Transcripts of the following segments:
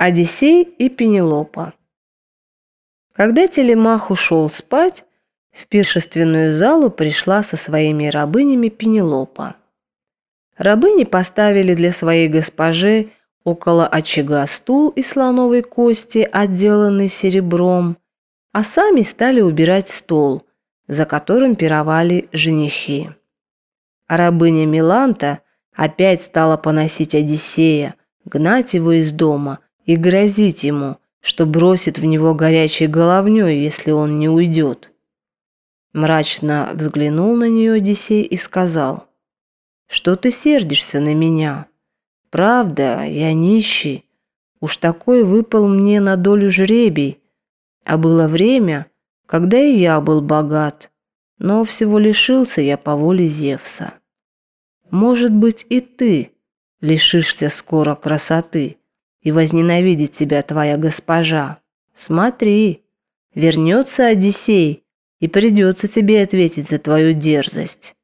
Одиссей и Пенелопа. Когда Телемах ушел спать, в пиршественную залу пришла со своими рабынями Пенелопа. Рабыни поставили для своей госпожи около очага стул из слоновой кости, отделанный серебром, а сами стали убирать стол, за которым пировали женихи. А рабыня Миланта опять стала поносить Одиссея, гнать его из дома – и грозить ему, что бросит в него горячей головней, если он не уйдет. Мрачно взглянул на нее Одиссей и сказал, «Что ты сердишься на меня? Правда, я нищий, уж такой выпал мне на долю жребий, а было время, когда и я был богат, но всего лишился я по воле Зевса. Может быть, и ты лишишься скоро красоты, и возненавидит тебя твоя госпожа. Смотри, вернется Одиссей, и придется тебе ответить за твою дерзость.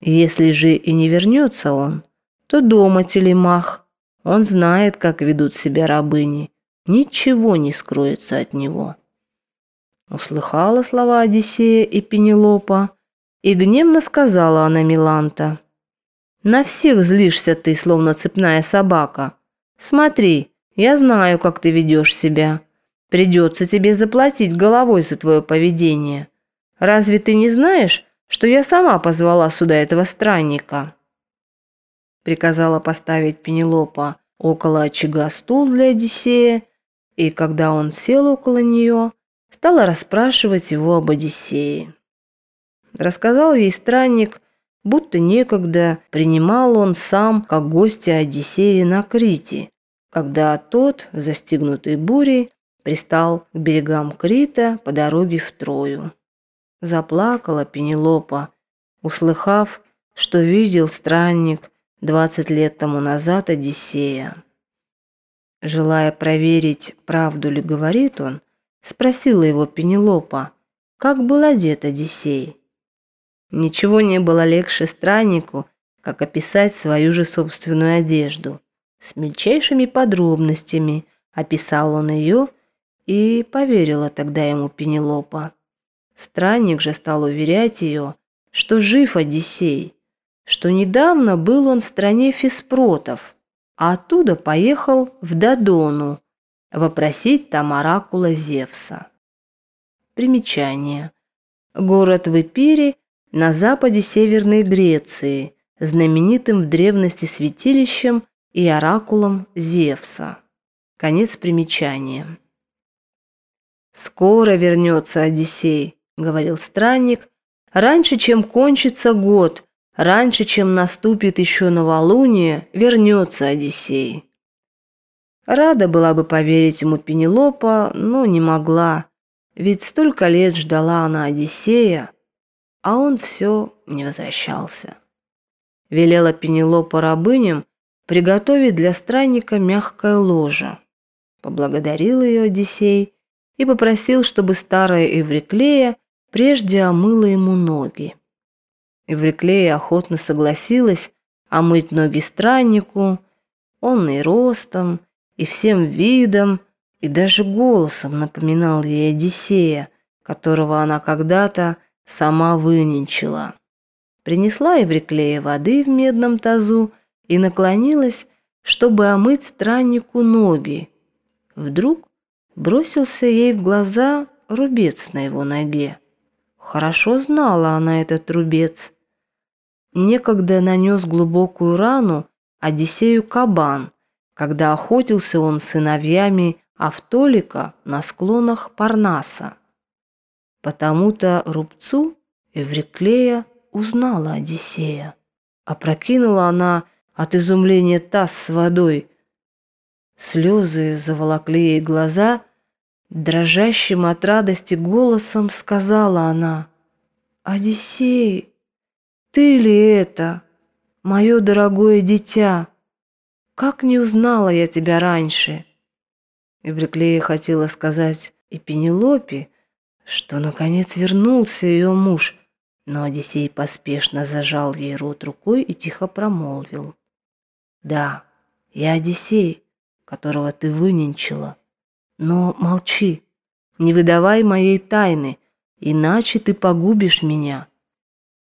Если же и не вернется он, то дома телемах. Он знает, как ведут себя рабыни. Ничего не скроется от него. Услыхала слова Одиссея и Пенелопа, и гневно сказала она Миланта. «На всех злишься ты, словно цепная собака. Смотри, я знаю, как ты ведешь себя. Придется тебе заплатить головой за твое поведение. Разве ты не знаешь, что я сама позвала сюда этого странника?» Приказала поставить Пенелопа около очага стул для Одиссея, и когда он сел около нее, стала расспрашивать его об Одиссее. Рассказал ей странник, будто некогда принимал он сам как гостя Одиссея на Крите, когда тот, застигнутый бурей, пристал к берегам Крита по дороге в Трою. Заплакала Пенелопа, услыхав, что видел странник двадцать лет тому назад Одиссея. Желая проверить, правду ли говорит он, спросила его Пенелопа, как был одет Одиссей. Ничего не было легче страннику, как описать свою же собственную одежду. С мельчайшими подробностями описал он ее, и поверила тогда ему Пенелопа. Странник же стал уверять ее, что жив Одиссей, что недавно был он в стране Феспротов, а оттуда поехал в Додону вопросить там оракула Зевса. Примечание. Город в Эпире на западе Северной Греции, знаменитым в древности святилищем и оракулом Зевса. Конец примечания. «Скоро вернется Одиссей», — говорил странник, «раньше, чем кончится год, раньше, чем наступит еще новолуние, вернется Одиссей». Рада была бы поверить ему Пенелопа, но не могла, ведь столько лет ждала она Одиссея, а он все не возвращался. Велела Пенелопа рабыням приготовить для странника мягкое ложе. Поблагодарил ее Одиссей и попросил, чтобы старая Эвриклея прежде омыла ему ноги. Эвриклея охотно согласилась омыть ноги страннику, он и ростом, и всем видом, и даже голосом напоминал ей Одиссея, которого она когда-то сама выненчила. Принесла Евриклея воды в медном тазу и наклонилась, чтобы омыть страннику ноги. Вдруг бросился ей в глаза рубец на его ноге. Хорошо знала она этот рубец. Некогда нанес глубокую рану Одиссею кабан, когда охотился он с сыновьями Автолика на склонах Парнаса. Потому-то рубцу Эвриклея узнала Одиссея. Опрокинула она от изумления таз с водой. Слезы заволокли ей глаза, дрожащим от радости голосом сказала она, «Одиссей, ты ли это, мое дорогое дитя? Как не узнала я тебя раньше?» Эвриклея хотела сказать и Пенелопе, что наконец вернулся ее муж, но Одиссей поспешно зажал ей рот рукой и тихо промолвил. Да, я Одиссей, которого ты выненчила. Но молчи, не выдавай моей тайны, иначе ты погубишь меня.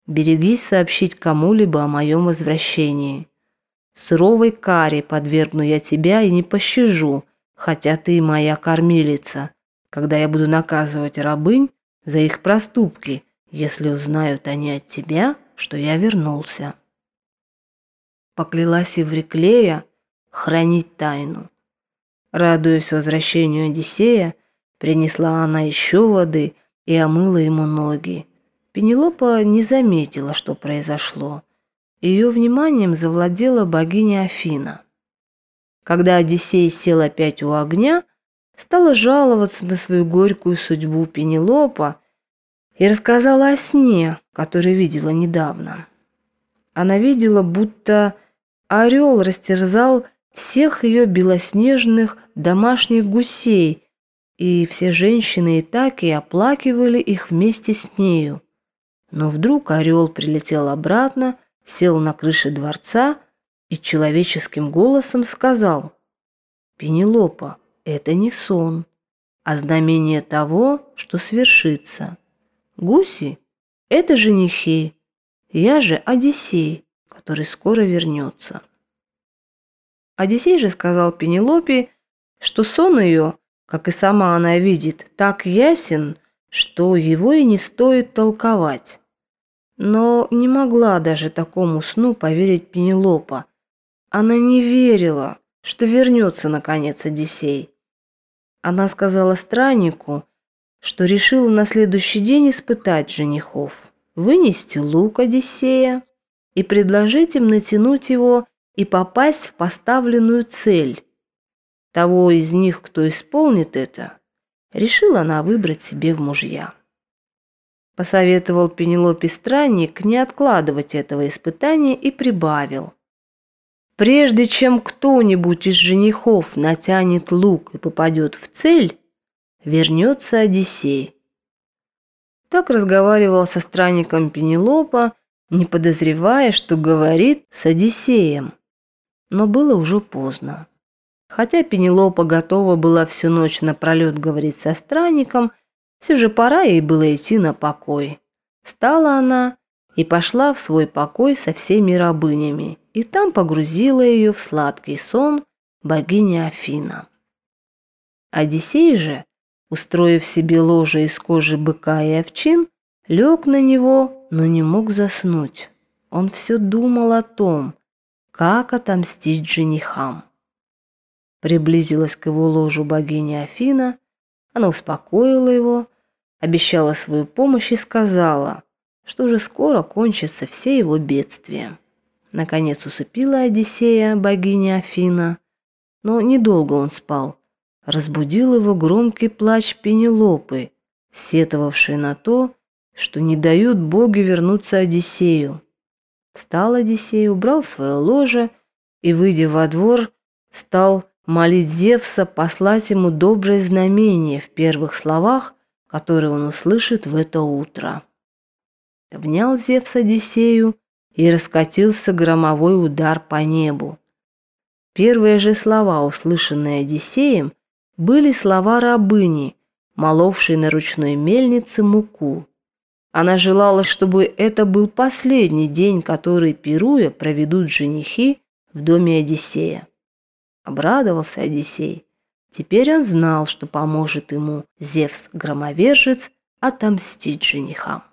Берегись сообщить кому-либо о моем возвращении. Суровой каре подвергну я тебя и не пощажу, хотя ты моя кормилица, когда я буду наказывать рабынь за их проступки, если узнают они от тебя, что я вернулся. Поклялась Евриклея хранить тайну. Радуясь возвращению Одиссея, принесла она еще воды и омыла ему ноги. Пенелопа не заметила, что произошло. Ее вниманием завладела богиня Афина. Когда Одиссей сел опять у огня, стала жаловаться на свою горькую судьбу Пенелопа и рассказала о сне, который видела недавно. Она видела, будто орел растерзал всех ее белоснежных домашних гусей, и все женщины и так и оплакивали их вместе с нею. Но вдруг орел прилетел обратно, сел на крыше дворца и человеческим голосом сказал «Пенелопа, это не сон, а знамение того, что свершится. Гуси — это женихи, я же Одиссей, который скоро вернется». Одиссей же сказал Пенелопе, что сон ее, как и сама она видит, так ясен, что его и не стоит толковать. Но не могла даже такому сну поверить Пенелопа. Она не верила, что вернется наконец Одиссей. Она сказала страннику, что решила на следующий день испытать женихов, вынести лук Одиссея и предложить им натянуть его и попасть в поставленную цель. Того из них, кто исполнит это, решила она выбрать себе в мужья. Посоветовал Пенелопе странник не откладывать этого испытания и прибавил. Прежде чем кто-нибудь из женихов натянет лук и попадет в цель, вернется Одиссей. Так разговаривал со странником Пенелопа, не подозревая, что говорит с Одиссеем но было уже поздно. Хотя Пенелопа готова была всю ночь напролет говорить со странником, все же пора ей было идти на покой. Встала она и пошла в свой покой со всеми рабынями, и там погрузила ее в сладкий сон богиня Афина. Одиссей же, устроив себе ложе из кожи быка и овчин, лег на него, но не мог заснуть. Он все думал о том, как отомстить женихам. Приблизилась к его ложу богиня Афина, она успокоила его, обещала свою помощь и сказала, что уже скоро кончатся все его бедствия. Наконец усыпила Одиссея богиня Афина, но недолго он спал. Разбудил его громкий плач Пенелопы, сетовавший на то, что не дают боги вернуться Одиссею. Встал Одиссей, убрал свое ложе и, выйдя во двор, стал молить Зевса послать ему доброе знамение в первых словах, которые он услышит в это утро. Внял Зевс Одиссею, и раскатился громовой удар по небу. Первые же слова, услышанные Одиссеем, были слова рабыни, моловшей на ручной мельнице муку. Она желала, чтобы это был последний день, который, пируя, проведут женихи в доме Одиссея. Обрадовался Одиссей. Теперь он знал, что поможет ему Зевс-громовержец отомстить женихам.